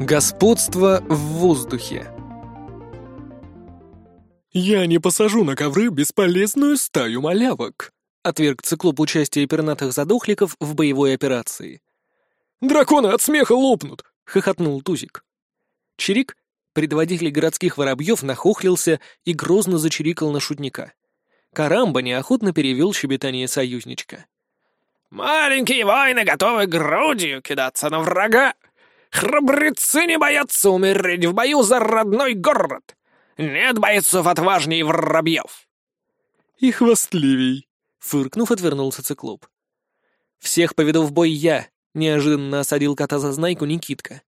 Господство в воздухе. «Я не посажу на ковры бесполезную стаю малявок», — отверг циклоп участия пернатых задохликов в боевой операции. «Драконы от смеха лопнут!» — хохотнул Тузик. Чирик, предводитель городских воробьев, нахохлился и грозно зачирикал на шутника. Карамба неохотно перевел щебетание союзничка. «Маленькие воины готовы грудью кидаться на врага!» Храбрецы не боятся умереть в бою за родной город. Нет бойцов отважней воробьев. И хвастливей, фыркнув, отвернулся циклоп. Всех поведу в бой я, неожиданно осадил кота за знайку Никитка.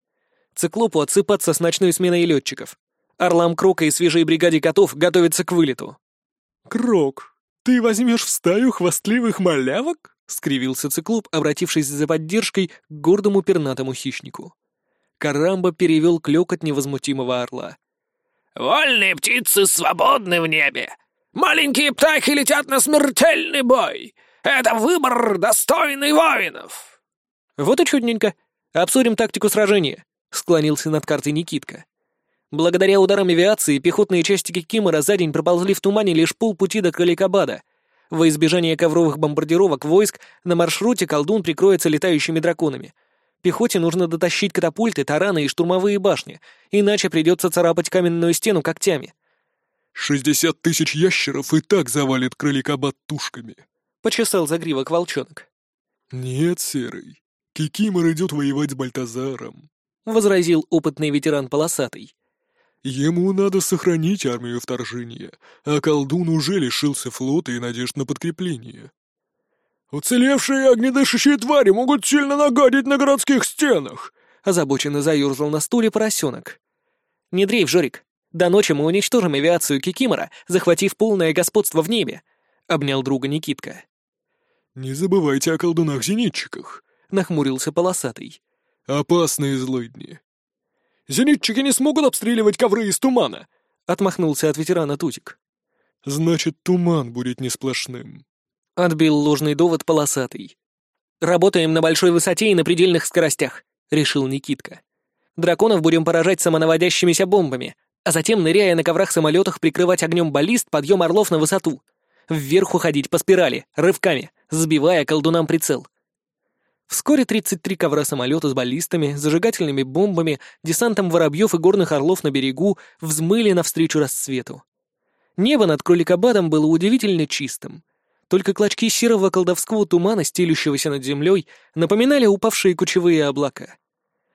Циклопу отсыпаться с ночной сменой летчиков. Орлам Крока и свежей бригаде котов готовятся к вылету. «Крок, ты возьмешь в стаю хвастливых малявок?» — скривился циклоп, обратившись за поддержкой к гордому пернатому хищнику. Карамба перевел клёкот невозмутимого орла. «Вольные птицы свободны в небе! Маленькие птахи летят на смертельный бой! Это выбор, достойный воинов!» «Вот и чудненько. Обсудим тактику сражения», — склонился над картой Никитка. Благодаря ударам авиации пехотные части Кикимора за день проползли в тумане лишь полпути до Каликабада. Во избежание ковровых бомбардировок войск на маршруте колдун прикроется летающими драконами — Пехоте нужно дотащить катапульты, тараны и штурмовые башни, иначе придется царапать каменную стену когтями. «Шестьдесят тысяч ящеров и так завалит кроликобат тушками», — почесал загривок волчонок. «Нет, Серый, Кикимор идет воевать с Бальтазаром», — возразил опытный ветеран Полосатый. «Ему надо сохранить армию вторжения, а колдун уже лишился флота и надежд на подкрепление». «Уцелевшие огнедышащие твари могут сильно нагадить на городских стенах!» — озабоченно заюрзал на стуле поросенок. «Не дрейф, Жорик. До ночи мы уничтожим авиацию Кикимора, захватив полное господство в небе», — обнял друга Никитка. «Не забывайте о колдунах-зенитчиках», — нахмурился полосатый. «Опасные злыдни». «Зенитчики не смогут обстреливать ковры из тумана», — отмахнулся от ветерана Тузик. «Значит, туман будет не сплошным», Отбил ложный довод полосатый. «Работаем на большой высоте и на предельных скоростях», — решил Никитка. «Драконов будем поражать самонаводящимися бомбами, а затем, ныряя на коврах-самолетах, прикрывать огнем баллист подъем орлов на высоту. Вверх уходить по спирали, рывками, сбивая колдунам прицел». Вскоре 33 ковра самолета с баллистами, зажигательными бомбами, десантом воробьев и горных орлов на берегу взмыли навстречу рассвету. Небо над Кроликобадом было удивительно чистым. Только клочки серого колдовского тумана, стелющегося над землей, напоминали упавшие кучевые облака.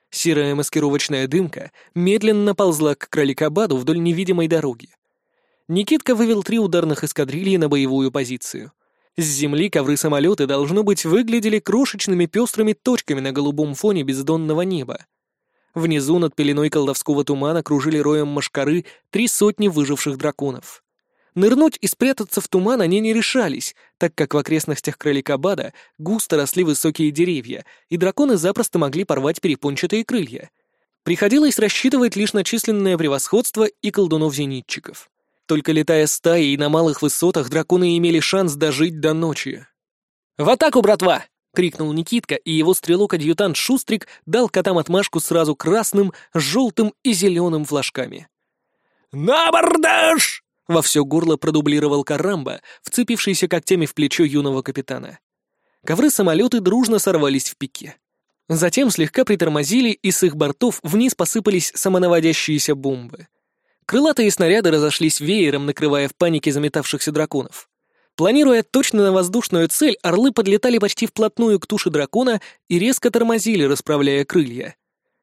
Серая маскировочная дымка медленно ползла к кроликобаду вдоль невидимой дороги. Никитка вывел три ударных эскадрильи на боевую позицию. С земли ковры-самолеты, должно быть, выглядели крошечными пестрыми точками на голубом фоне бездонного неба. Внизу над пеленой колдовского тумана кружили роем машкары три сотни выживших драконов. Нырнуть и спрятаться в туман они не решались, так как в окрестностях Кроликабада густо росли высокие деревья, и драконы запросто могли порвать перепончатые крылья. Приходилось рассчитывать лишь на численное превосходство и колдунов-зенитчиков. Только летая стаей на малых высотах, драконы имели шанс дожить до ночи. «В атаку, братва!» — крикнул Никитка, и его стрелок-адъютант Шустрик дал котам отмашку сразу красным, желтым и зеленым флажками. «На абордаж!» Во все горло продублировал Карамба, вцепившийся когтями в плечо юного капитана. Ковры-самолеты дружно сорвались в пике. Затем слегка притормозили, и с их бортов вниз посыпались самонаводящиеся бомбы. Крылатые снаряды разошлись веером, накрывая в панике заметавшихся драконов. Планируя точно на воздушную цель, орлы подлетали почти вплотную к туше дракона и резко тормозили, расправляя крылья.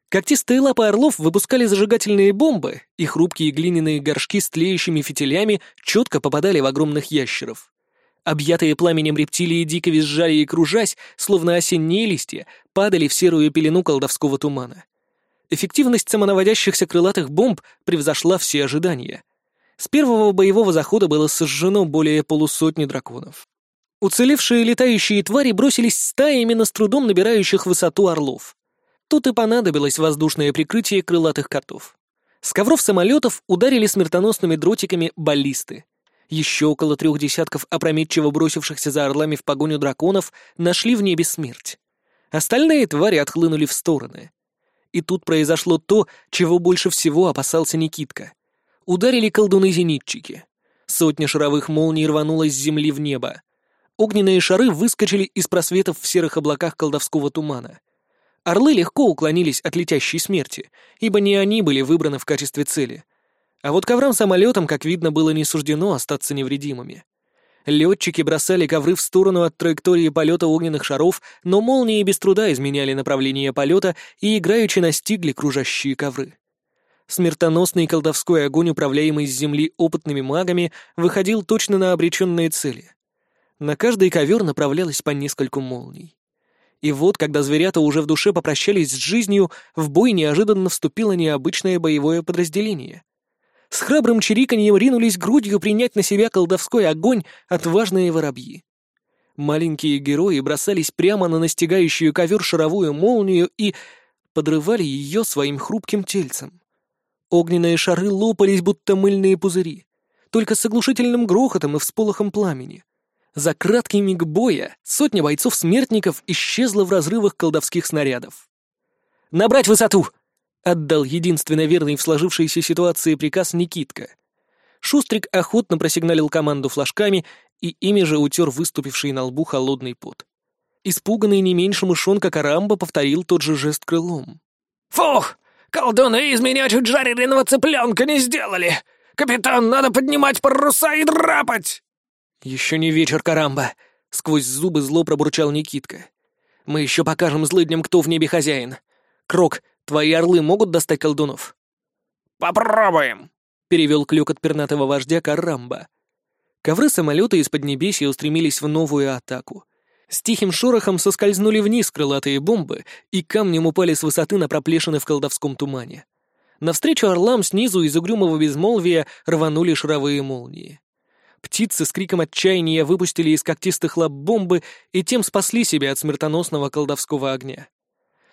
Когтистые лапы орлов выпускали зажигательные бомбы, и хрупкие глиняные горшки с тлеющими фитилями четко попадали в огромных ящеров. Объятые пламенем рептилии дико визжали и кружась, словно осенние листья, падали в серую пелену колдовского тумана. Эффективность самонаводящихся крылатых бомб превзошла все ожидания. С первого боевого захода было сожжено более полусотни драконов. Уцелевшие летающие твари бросились стаями на с трудом набирающих высоту орлов. Тут и понадобилось воздушное прикрытие крылатых котов. С ковров самолетов ударили смертоносными дротиками баллисты. Еще около трех десятков опрометчиво бросившихся за орлами в погоню драконов нашли в небе смерть. Остальные твари отхлынули в стороны. И тут произошло то, чего больше всего опасался Никитка. Ударили колдуны-зенитчики. Сотня шаровых молний рванулась с земли в небо. Огненные шары выскочили из просветов в серых облаках колдовского тумана. Орлы легко уклонились от летящей смерти, ибо не они были выбраны в качестве цели. А вот коврам-самолетам, как видно, было не суждено остаться невредимыми. Летчики бросали ковры в сторону от траектории полета огненных шаров, но молнии без труда изменяли направление полета и играючи настигли кружащие ковры. Смертоносный колдовской огонь, управляемый с земли опытными магами, выходил точно на обреченные цели. На каждый ковер направлялось по нескольку молний. И вот, когда зверята уже в душе попрощались с жизнью, в бой неожиданно вступило необычное боевое подразделение. С храбрым чириканьем ринулись грудью принять на себя колдовской огонь отважные воробьи. Маленькие герои бросались прямо на настигающую ковер шаровую молнию и подрывали ее своим хрупким тельцем. Огненные шары лопались, будто мыльные пузыри, только с оглушительным грохотом и всполохом пламени. За краткий миг боя сотня бойцов-смертников исчезла в разрывах колдовских снарядов. «Набрать высоту!» — отдал единственно верный в сложившейся ситуации приказ Никитка. Шустрик охотно просигналил команду флажками и ими же утер выступивший на лбу холодный пот. Испуганный не меньше мышонка Карамба повторил тот же жест крылом. «Фух! Колдуны из меня чуть жареного цыпленка не сделали! Капитан, надо поднимать паруса и драпать!» «Еще не вечер, Карамба!» — сквозь зубы зло пробурчал Никитка. «Мы еще покажем злыдням, кто в небе хозяин. Крок, твои орлы могут достать колдунов?» «Попробуем!» — перевел клюк от пернатого вождя Карамба. Ковры самолета из Поднебесья устремились в новую атаку. С тихим шорохом соскользнули вниз крылатые бомбы и камнем упали с высоты на проплешины в колдовском тумане. Навстречу орлам снизу из угрюмого безмолвия рванули шаровые молнии. Птицы с криком отчаяния выпустили из когтистых лап бомбы и тем спасли себя от смертоносного колдовского огня.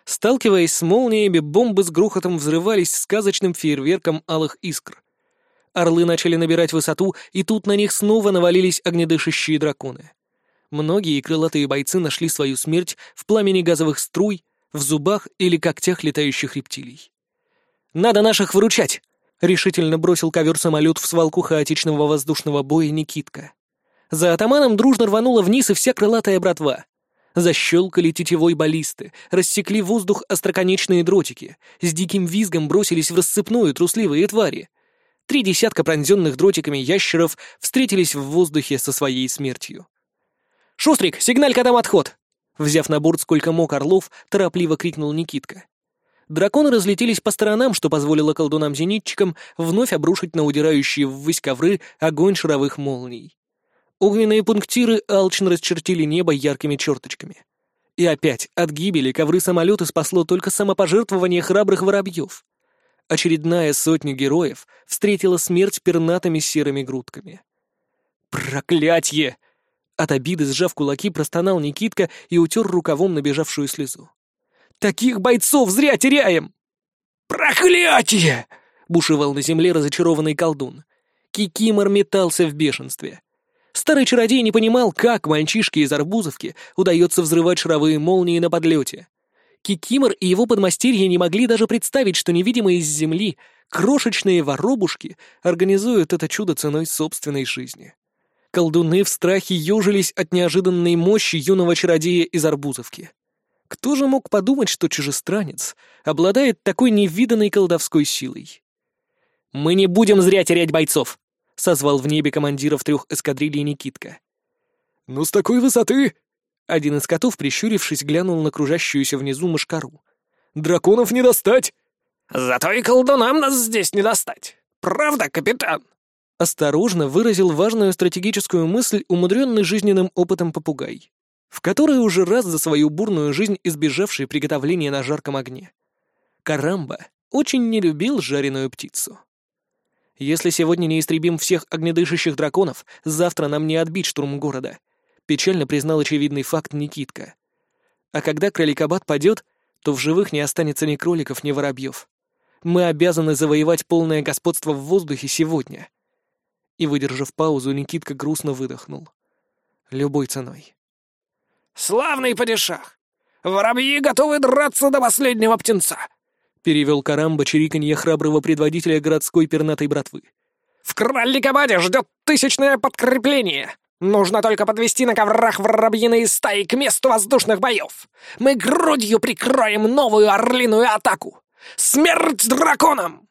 Сталкиваясь с молниями, бомбы с грохотом взрывались сказочным фейерверком алых искр. Орлы начали набирать высоту, и тут на них снова навалились огнедышащие драконы. Многие крылатые бойцы нашли свою смерть в пламени газовых струй, в зубах или когтях летающих рептилий. «Надо наших выручать!» — решительно бросил ковер-самолет в свалку хаотичного воздушного боя Никитка. За атаманом дружно рванула вниз и вся крылатая братва. Защелкали тетевой баллисты, рассекли воздух остроконечные дротики, с диким визгом бросились в рассыпную трусливые твари. Три десятка пронзенных дротиками ящеров встретились в воздухе со своей смертью. «Шустрик, сигналь-ка там отход!» Взяв на борт сколько мог орлов, торопливо крикнул Никитка. Драконы разлетелись по сторонам, что позволило колдунам-зенитчикам вновь обрушить на удирающие ввысь ковры огонь шаровых молний. Огненные пунктиры алчно расчертили небо яркими черточками. И опять от гибели ковры самолета спасло только самопожертвование храбрых воробьев. Очередная сотня героев встретила смерть пернатыми серыми грудками. «Проклятье!» От обиды, сжав кулаки, простонал Никитка и утер рукавом набежавшую слезу. Таких бойцов зря теряем!» «Проклятие!» — бушевал на земле разочарованный колдун. Кикимор метался в бешенстве. Старый чародей не понимал, как мальчишке из Арбузовки удается взрывать шаровые молнии на подлете. Кикимор и его подмастерья не могли даже представить, что невидимые из земли крошечные воробушки организуют это чудо ценой собственной жизни. Колдуны в страхе ежились от неожиданной мощи юного чародея из Арбузовки. Кто же мог подумать, что чужестранец обладает такой невиданной колдовской силой? «Мы не будем зря терять бойцов!» — созвал в небе командиров трех эскадрилий Никитка. «Ну, с такой высоты!» Один из котов, прищурившись, глянул на кружащуюся внизу мышкару. «Драконов не достать!» «Зато и колдунам нас здесь не достать! Правда, капитан?» Осторожно выразил важную стратегическую мысль, умудренный жизненным опытом попугай в который уже раз за свою бурную жизнь избежавший приготовления на жарком огне. Карамба очень не любил жареную птицу. Если сегодня не истребим всех огнедышащих драконов, завтра нам не отбить штурм города, печально признал очевидный факт Никитка. А когда кроликобат падет, то в живых не останется ни кроликов, ни воробьев. Мы обязаны завоевать полное господство в воздухе сегодня. И, выдержав паузу, Никитка грустно выдохнул. Любой ценой. «Славный падишах! Воробьи готовы драться до последнего птенца! перевел Карамба чириканье храброго предводителя городской пернатой братвы. «В Кроликобаде ждет тысячное подкрепление! Нужно только подвести на коврах воробьиные стаи к месту воздушных боев! Мы грудью прикроем новую орлиную атаку! Смерть драконам!»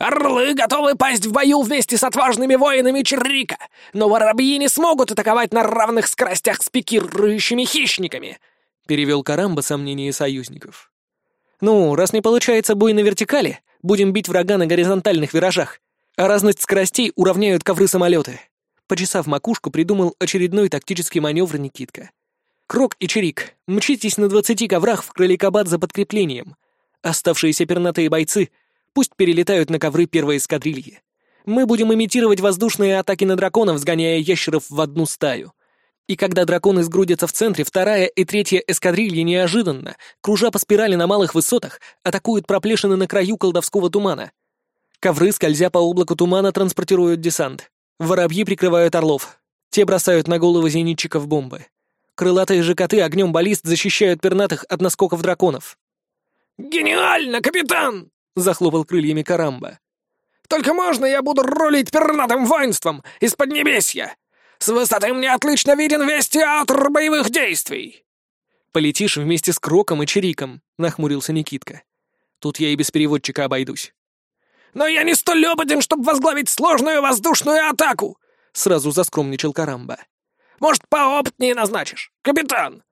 Орлы готовы пасть в бою вместе с отважными воинами Чиррика, но воробьи не смогут атаковать на равных скоростях с пикирующими хищниками», — перевел Карамба сомнения союзников. «Ну, раз не получается бой на вертикали, будем бить врага на горизонтальных виражах, а разность скоростей уравняют ковры-самолеты», — почесав макушку, придумал очередной тактический маневр Никитка. «Крок и Чирик, мчитесь на двадцати коврах в Кроликобад за подкреплением. Оставшиеся пернатые бойцы — Пусть перелетают на ковры первой эскадрильи. Мы будем имитировать воздушные атаки на драконов, сгоняя ящеров в одну стаю. И когда драконы сгрудятся в центре, вторая и третья эскадрильи неожиданно, кружа по спирали на малых высотах, атакуют проплешины на краю колдовского тумана. Ковры, скользя по облаку тумана, транспортируют десант. Воробьи прикрывают орлов. Те бросают на головы зенитчиков бомбы. Крылатые же коты огнем баллист защищают пернатых от наскоков драконов. «Гениально, капитан!» — захлопал крыльями Карамба. «Только можно я буду рулить пернатым воинством из Поднебесья? С высоты мне отлично виден весь театр боевых действий!» «Полетишь вместе с Кроком и Чириком», — нахмурился Никитка. «Тут я и без переводчика обойдусь». «Но я не столь опытен, чтобы возглавить сложную воздушную атаку!» — сразу заскромничал Карамба. «Может, поопытнее назначишь, капитан?»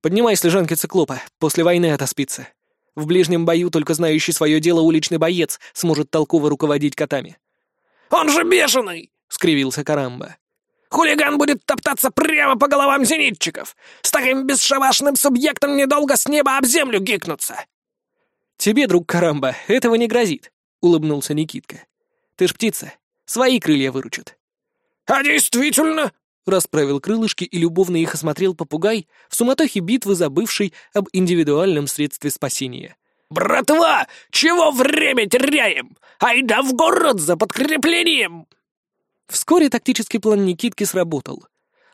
«Поднимай слежанки циклопа, после войны отоспится», в ближнем бою только знающий свое дело уличный боец сможет толково руководить котами. «Он же бешеный!» — скривился Карамба. «Хулиган будет топтаться прямо по головам зенитчиков! С таким бесшабашным субъектом недолго с неба об землю гикнуться!» «Тебе, друг Карамба, этого не грозит», — улыбнулся Никитка. «Ты ж птица, свои крылья выручат». «А действительно?» Расправил крылышки и любовно их осмотрел попугай, в суматохе битвы забывший об индивидуальном средстве спасения. «Братва, чего время теряем? Айда в город за подкреплением!» Вскоре тактический план Никитки сработал.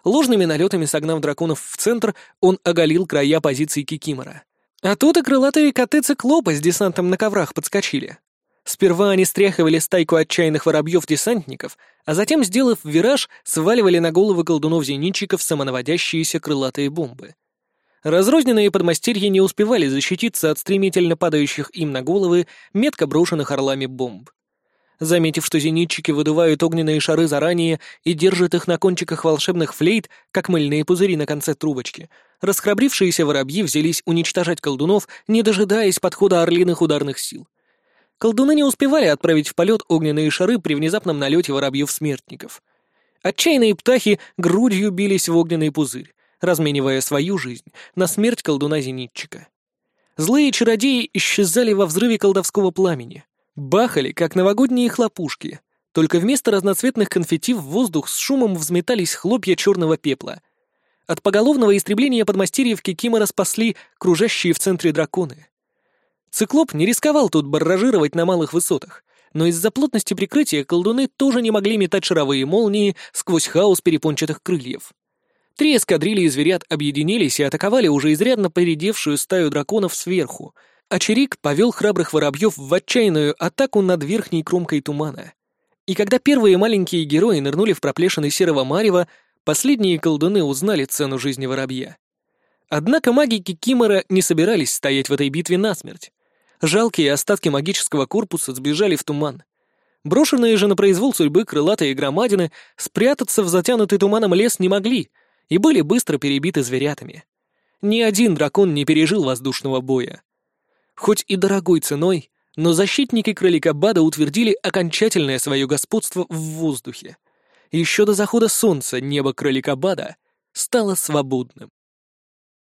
Ложными налетами согнав драконов в центр, он оголил края позиций Кикимора. А тут и крылатые коты циклопа с десантом на коврах подскочили. Сперва они стряхивали стайку отчаянных воробьев-десантников, а затем, сделав вираж, сваливали на головы колдунов-зенитчиков самонаводящиеся крылатые бомбы. Разрозненные подмастерья не успевали защититься от стремительно падающих им на головы метко брошенных орлами бомб. Заметив, что зенитчики выдувают огненные шары заранее и держат их на кончиках волшебных флейт, как мыльные пузыри на конце трубочки, расхрабрившиеся воробьи взялись уничтожать колдунов, не дожидаясь подхода орлиных ударных сил. Колдуны не успевали отправить в полет огненные шары при внезапном налете воробьев-смертников. Отчаянные птахи грудью бились в огненный пузырь, разменивая свою жизнь на смерть колдуна-зенитчика. Злые чародеи исчезали во взрыве колдовского пламени, бахали, как новогодние хлопушки, только вместо разноцветных конфетти в воздух с шумом взметались хлопья черного пепла. От поголовного истребления подмастерьев Кикимора спасли кружащие в центре драконы. Циклоп не рисковал тут барражировать на малых высотах, но из-за плотности прикрытия колдуны тоже не могли метать шаровые молнии сквозь хаос перепончатых крыльев. Три эскадрильи зверят объединились и атаковали уже изрядно поредевшую стаю драконов сверху, а Чирик повел храбрых воробьев в отчаянную атаку над верхней кромкой тумана. И когда первые маленькие герои нырнули в проплешины серого марева, последние колдуны узнали цену жизни воробья. Однако маги Кикимора не собирались стоять в этой битве насмерть. Жалкие остатки магического корпуса сбежали в туман. Брошенные же на произвол судьбы крылатые громадины спрятаться в затянутый туманом лес не могли и были быстро перебиты зверятами. Ни один дракон не пережил воздушного боя. Хоть и дорогой ценой, но защитники Кроликобада утвердили окончательное свое господство в воздухе. Еще до захода солнца небо Кроликобада стало свободным.